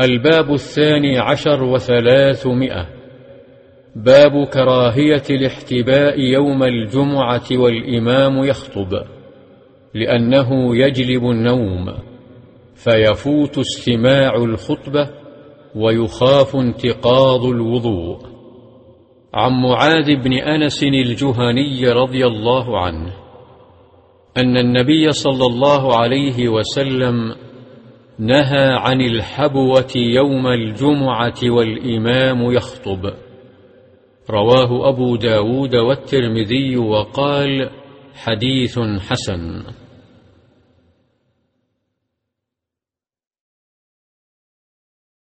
الباب الثاني عشر وثلاثمائة. باب كراهية الاحتباء يوم الجمعة والإمام يخطب لأنه يجلب النوم فيفوت استماع الخطبة ويخاف انتقاض الوضوء. عن معاذ بن أنس الجهني رضي الله عنه أن النبي صلى الله عليه وسلم نهى عن الحبوة يوم الجمعة والإمام يخطب. رواه أبو داود والترمذي وقال حديث حسن.